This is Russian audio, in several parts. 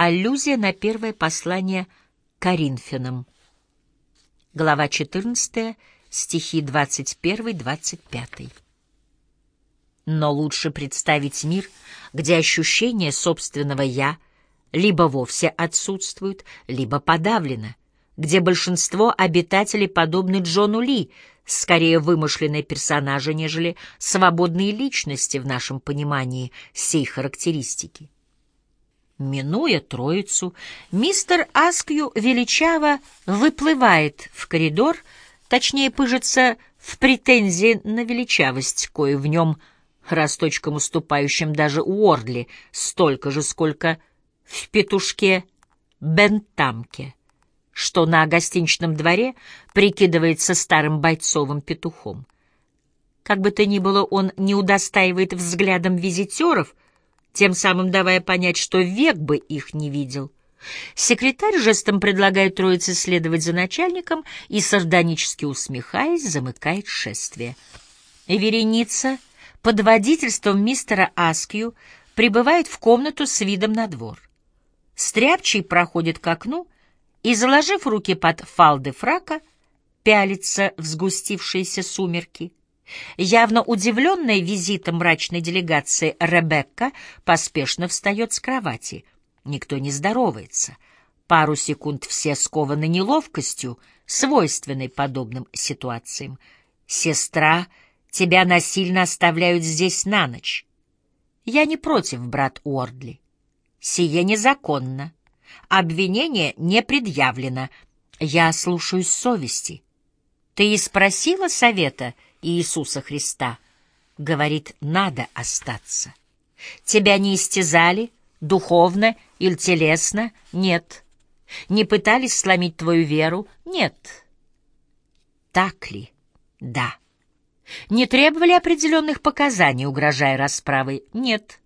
Аллюзия на первое послание Коринфянам. Глава 14, стихи 21-25. Но лучше представить мир, где ощущение собственного «я» либо вовсе отсутствует, либо подавлено, где большинство обитателей подобны Джону Ли, скорее вымышленные персонажи, нежели свободные личности в нашем понимании сей характеристики. Минуя троицу, мистер Аскью величаво выплывает в коридор, точнее пыжится в претензии на величавость, кое в нем росточком уступающим даже Уордли, столько же, сколько в петушке Бентамке, что на гостиничном дворе прикидывается старым бойцовым петухом. Как бы то ни было, он не удостаивает взглядом визитеров, тем самым давая понять, что век бы их не видел. Секретарь жестом предлагает троице следовать за начальником и, сардонически усмехаясь, замыкает шествие. Вереница под водительством мистера Аскью прибывает в комнату с видом на двор. Стряпчий проходит к окну и, заложив руки под фалды фрака, пялится в сгустившиеся сумерки. Явно удивленная визитом мрачной делегации Ребекка поспешно встает с кровати. Никто не здоровается. Пару секунд все скованы неловкостью, свойственной подобным ситуациям. «Сестра, тебя насильно оставляют здесь на ночь». «Я не против, брат Уордли. Сие незаконно. Обвинение не предъявлено. Я слушаюсь совести. Ты и спросила совета Иисуса Христа? Говорит, надо остаться. Тебя не истязали, духовно или телесно? Нет. Не пытались сломить твою веру? Нет. Так ли? Да. Не требовали определенных показаний, угрожая расправой? Нет.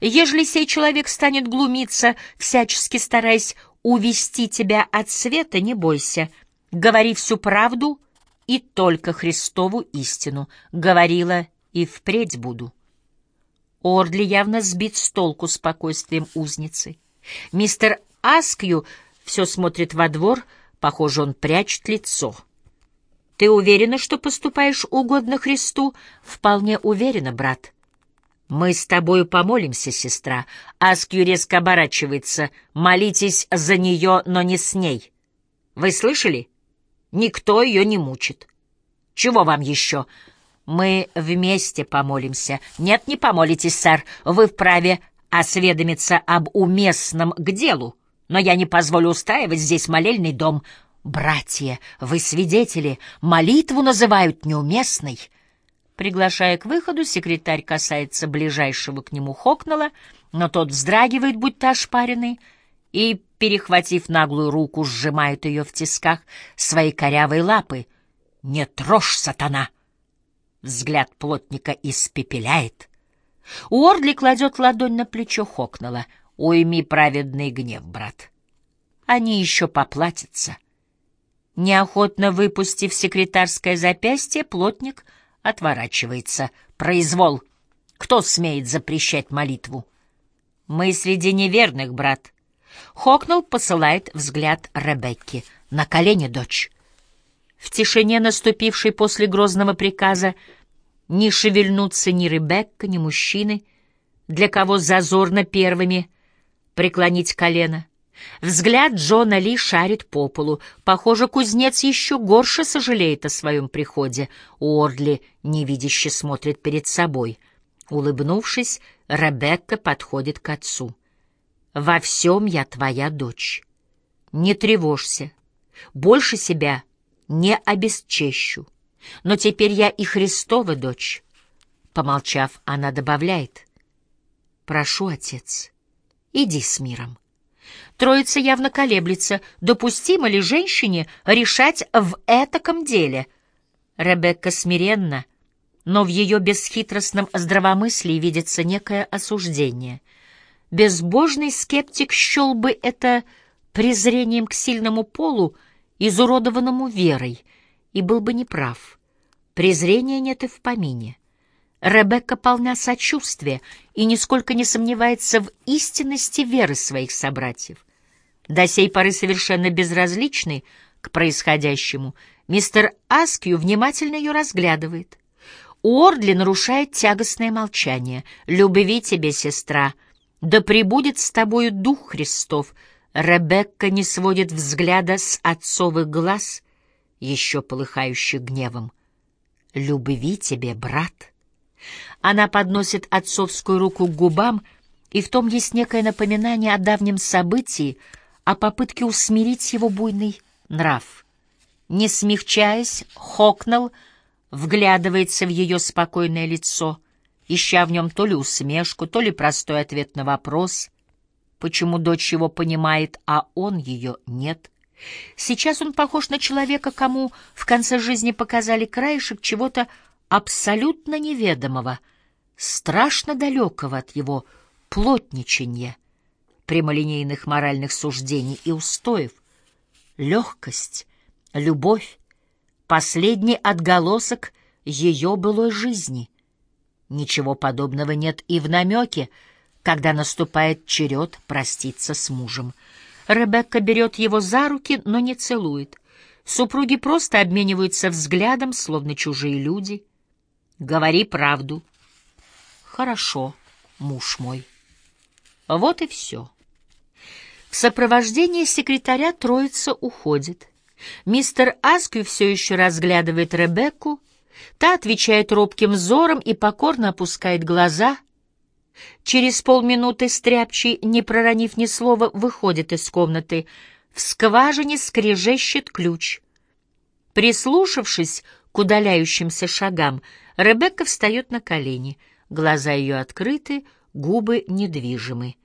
Ежели сей человек станет глумиться, всячески стараясь увести тебя от света, не бойся. Говори всю правду и только Христову истину. Говорила и впредь буду. Ордли явно сбит с толку спокойствием узницы. Мистер Аскью все смотрит во двор, похоже, он прячет лицо. «Ты уверена, что поступаешь угодно Христу?» «Вполне уверена, брат». «Мы с тобою помолимся, сестра». Аскью резко оборачивается. «Молитесь за нее, но не с ней». «Вы слышали? Никто ее не мучит». «Чего вам еще?» «Мы вместе помолимся». «Нет, не помолитесь, сэр. Вы вправе осведомиться об уместном к делу, но я не позволю устраивать здесь молельный дом. Братья, вы свидетели, молитву называют неуместной». Приглашая к выходу, секретарь касается ближайшего к нему Хокнала, но тот вздрагивает, будто ошпаренный, и, перехватив наглую руку, сжимает ее в тисках своей корявой лапы. «Не трожь, сатана!» Взгляд плотника испепеляет. Уордли кладет ладонь на плечо Хокнала. «Уйми праведный гнев, брат. Они еще поплатятся». Неохотно выпустив секретарское запястье, плотник — отворачивается. Произвол. Кто смеет запрещать молитву? Мы среди неверных, брат. Хокнул посылает взгляд Ребекки. На колени, дочь. В тишине, наступившей после грозного приказа, не шевельнутся ни Ребекка, ни мужчины, для кого зазорно первыми преклонить колено. Взгляд Джона Ли шарит по полу. Похоже, кузнец еще горше сожалеет о своем приходе. Ордли невидяще смотрит перед собой. Улыбнувшись, Ребекка подходит к отцу. «Во всем я твоя дочь. Не тревожься. Больше себя не обесчещу. Но теперь я и Христова дочь». Помолчав, она добавляет. «Прошу, отец, иди с миром». Троица явно колеблется, допустимо ли женщине решать в этаком деле. Ребекка смиренна, но в ее бесхитростном здравомыслии видится некое осуждение. Безбожный скептик счел бы это презрением к сильному полу, изуродованному верой, и был бы неправ. Презрения нет и в помине. Ребекка полна сочувствия и нисколько не сомневается в истинности веры своих собратьев. До сей поры совершенно безразличный к происходящему, мистер Аскью внимательно ее разглядывает. Уордли нарушает тягостное молчание. «Любви тебе, сестра! Да пребудет с тобою Дух Христов!» Ребекка не сводит взгляда с отцовых глаз, еще полыхающих гневом. «Любви тебе, брат!» Она подносит отцовскую руку к губам, и в том есть некое напоминание о давнем событии, о попытке усмирить его буйный нрав. Не смягчаясь, Хокнелл вглядывается в ее спокойное лицо, ища в нем то ли усмешку, то ли простой ответ на вопрос, почему дочь его понимает, а он ее нет. Сейчас он похож на человека, кому в конце жизни показали краешек чего-то абсолютно неведомого, страшно далекого от его плотничанья, прямолинейных моральных суждений и устоев, легкость, любовь, последний отголосок ее былой жизни. Ничего подобного нет и в намеке, когда наступает черед проститься с мужем. Ребекка берет его за руки, но не целует. Супруги просто обмениваются взглядом, словно чужие люди — Говори правду. Хорошо, муж мой. Вот и все. В сопровождении секретаря троица уходит. Мистер Аскью все еще разглядывает Ребекку. Та отвечает робким взором и покорно опускает глаза. Через полминуты стряпчий, не проронив ни слова, выходит из комнаты. В скважине скрежещет ключ. Прислушавшись к удаляющимся шагам, Ребекка встает на колени, глаза ее открыты, губы недвижимы.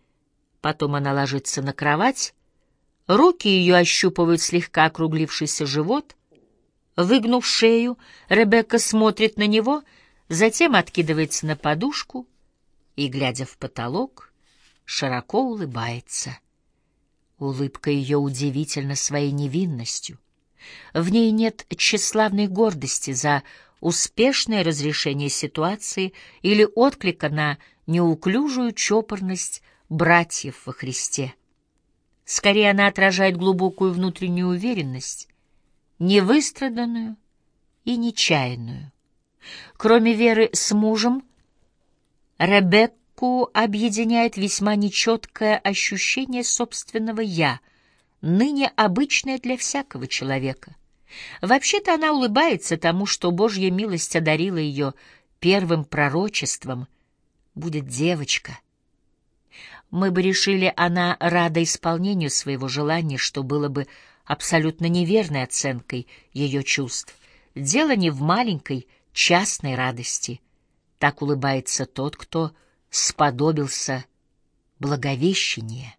Потом она ложится на кровать, руки ее ощупывают слегка округлившийся живот. Выгнув шею, Ребекка смотрит на него, затем откидывается на подушку и, глядя в потолок, широко улыбается. Улыбка ее удивительна своей невинностью. В ней нет тщеславной гордости за успешное разрешение ситуации или отклика на неуклюжую чопорность братьев во Христе. Скорее, она отражает глубокую внутреннюю уверенность, невыстраданную и нечаянную. Кроме веры с мужем, Ребекку объединяет весьма нечеткое ощущение собственного «я», ныне обычное для всякого человека — Вообще-то она улыбается тому, что Божья милость одарила ее первым пророчеством. Будет девочка. Мы бы решили, она рада исполнению своего желания, что было бы абсолютно неверной оценкой ее чувств. Дело не в маленькой, частной радости. Так улыбается тот, кто сподобился благовещения.